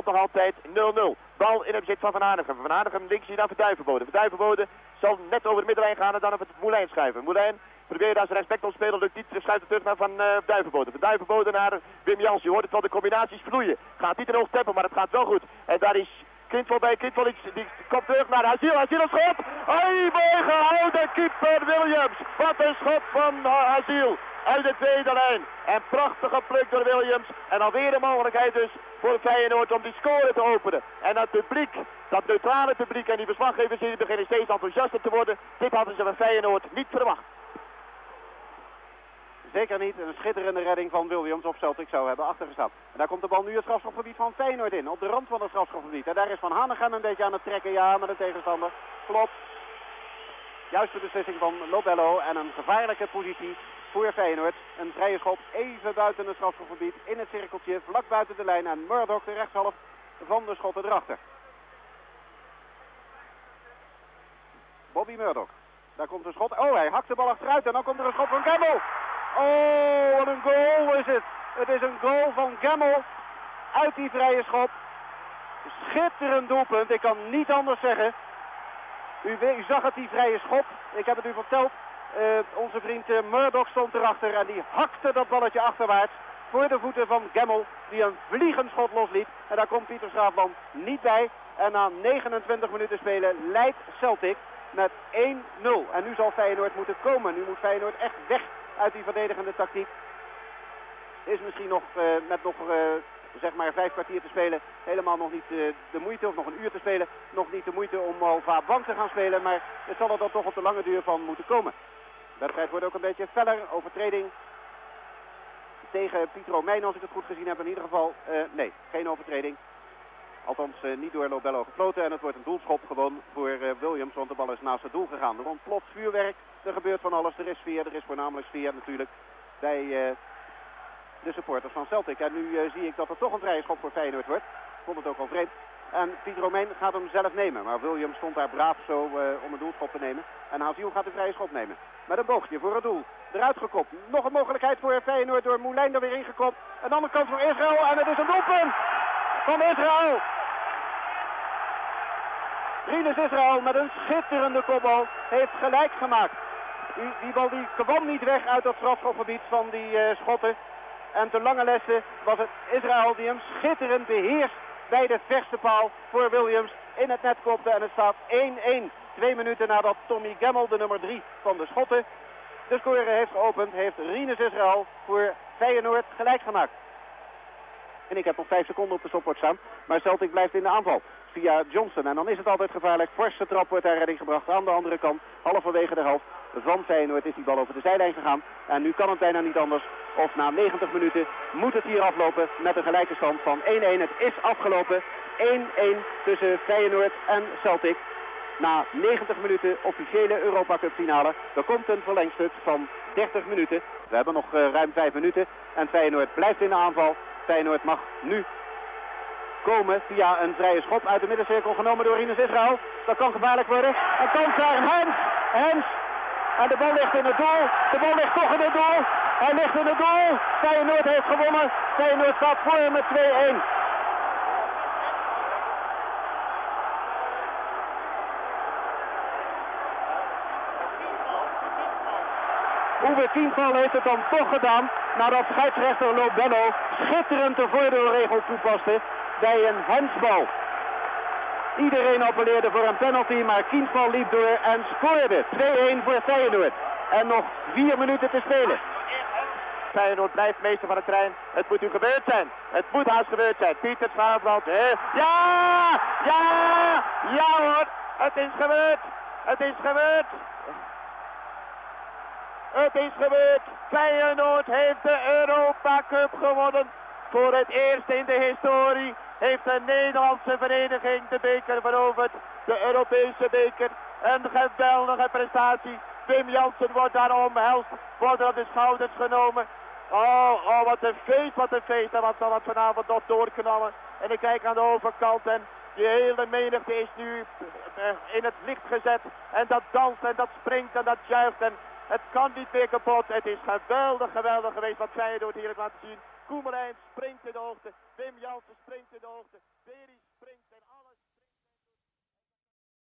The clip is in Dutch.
stand nog altijd 0-0. Bal in het bezit van Van Hanegem. Van Hanegem links hier naar Verduivenbode. Verduivenbode zal net over de middenlijn gaan en dan op het Moulijn schuiven. Moulijn probeert als respect spelen, lukt niet. Schuift terug naar Van uh. Van Duivenbode naar Wim Jans. Je hoort het wel de combinaties vloeien. Gaat niet in hoog tempo, maar het gaat wel goed. En daar is Kindval bij. Kindval die, die komt terug naar Asiel. Asiel een schot. Mooi gehouden keeper Williams. Wat een schot van uh, Asiel uit de tweede lijn. En prachtig geplukt door Williams. En alweer de mogelijkheid dus voor Feyenoord om die score te openen. En dat publiek, dat neutrale publiek en die verslaggevers die beginnen steeds enthousiaster te worden. Dit hadden ze van Feyenoord niet verwacht. Zeker niet. Een schitterende redding van Williams of Celtic zou hebben achtergestaan. En daar komt de bal nu het strafschopgebied van Feyenoord in. Op de rand van het strafschopgebied. En daar is Van Hanegem een beetje aan het trekken. Ja, met de tegenstander. Klopt. Juiste beslissing van Lobello. En een gevaarlijke positie voor Feyenoord. Een vrije schop even buiten het strafschopgebied. In het cirkeltje. Vlak buiten de lijn. En Murdoch de rechtshalf van de schotten erachter. Bobby Murdoch. Daar komt een schot. Oh, hij hakt de bal achteruit. En dan komt er een schot van Campbell. Oh, wat een goal is het. Het is een goal van Gemmel uit die vrije schop. Schitterend doelpunt, ik kan niet anders zeggen. U, u zag het, die vrije schop. Ik heb het u verteld. Uh, onze vriend uh, Murdoch stond erachter en die hakte dat balletje achterwaarts voor de voeten van Gemmel, die een vliegend schot losliet. En daar komt Pieter Schaafland niet bij. En na 29 minuten spelen leidt Celtic met 1-0. En nu zal Feyenoord moeten komen. Nu moet Feyenoord echt weg uit die verdedigende tactiek. Is misschien nog uh, met nog zeg maar vijf kwartier te spelen helemaal nog niet de moeite, of nog een uur te spelen, nog niet de moeite om al bank te gaan spelen. Maar het zal er dan toch op de lange duur van moeten komen. De wedstrijd wordt ook een beetje feller, overtreding tegen Pietro Romein als ik het goed gezien heb. In ieder geval, nee, geen overtreding. Althans uh, niet door Lobello gefloten en het wordt een doelschop gewoon voor uh, Williams, want de bal is naast het doel gegaan. Er ontploft vuurwerk, er gebeurt van alles, er is sfeer, er is voornamelijk sfeer natuurlijk bij de supporters van Celtic. En nu zie ik dat er toch een vrije schop voor Feyenoord wordt. Ik vond het ook al vreemd. En Piet Romein gaat hem zelf nemen. Maar Williams stond daar braaf zo om een doelschop te nemen. En Haziel gaat de vrije schop nemen. Met een boogje voor het doel. Eruit gekopt. Nog een mogelijkheid voor Feyenoord door Moulijn er weer ingekopt. Een kans voor Israël. En het is een doelpunt van Israël. Rinus Israël met een schitterende kopbal heeft gelijk gemaakt. Die, bal die kwam niet weg uit dat strafschopgebied van die uh, schotten. En te lange lessen was het Israël die hem schitterend beheerst bij de verste paal voor Williams in het net kopte. En het staat 1-1. Twee minuten nadat Tommy Gemmel, de nummer 3 van de Schotten, de score heeft geopend, heeft Rinus Israël voor Feyenoord gelijk gemaakt. En ik heb nog 5 seconden op de stopwatch staan. Maar Celtic blijft in de aanval via Johnson. En dan is het altijd gevaarlijk. Forse trap wordt daar redding gebracht aan de andere kant. Halverwege de helft van Feyenoord is die bal over de zijlijn gegaan. En nu kan het bijna niet anders. Of na 90 minuten moet het hier aflopen met een gelijke stand van 1-1. Het is afgelopen. 1-1 tussen Feyenoord en Celtic. Na 90 minuten officiële Europa Cup finale. Er komt een verlengstuk van 30 minuten. We hebben nog uh, ruim 5 minuten. En Feyenoord blijft in de aanval. Feyenoord mag nu komen via een vrije schop uit de middencirkel genomen door Rinus Israël. Dat kan gevaarlijk worden. En kans daar Hens. Hens. En de bal ligt in het doel. De bal ligt toch in het doel. Hij ligt in het doel. Feyenoord heeft gewonnen. Feyenoord staat voor met 2-1. Uwe Kienval heeft het dan toch gedaan nadat scheidsrechter Lobello schitterend de voordeelregel toepaste bij een hensbal. Iedereen appelleerde voor een penalty, maar Kienval liep door en scoorde. 2-1 voor Feyenoord. En nog vier minuten te spelen. Feyenoord blijft meester van de trein. Het moet u gebeurd zijn. Het moet haast gebeurd zijn. Pieter Schaafland. Ja! Ja! Ja hoor! Het is gebeurd! Het is gebeurd! Het is gebeurd! Feyenoord heeft de Europa Cup gewonnen. Voor het eerst in de historie heeft de Nederlandse vereniging de beker veroverd. De Europese beker. Een geweldige prestatie. Wim Jansen wordt daar omhelst. Wordt op de schouders genomen. Oh, oh, wat een feest, wat een feest. En wat zal dat vanavond nog doorknallen. En ik kijk aan de overkant en die hele menigte is nu eh, in het licht gezet. En dat danst en dat springt en dat juicht. En het kan niet meer kapot. Het is geweldig, geweldig geweest wat zij door hier heeft laten zien. Koemelijn springt in de hoogte. Wim Jansen springt in de hoogte.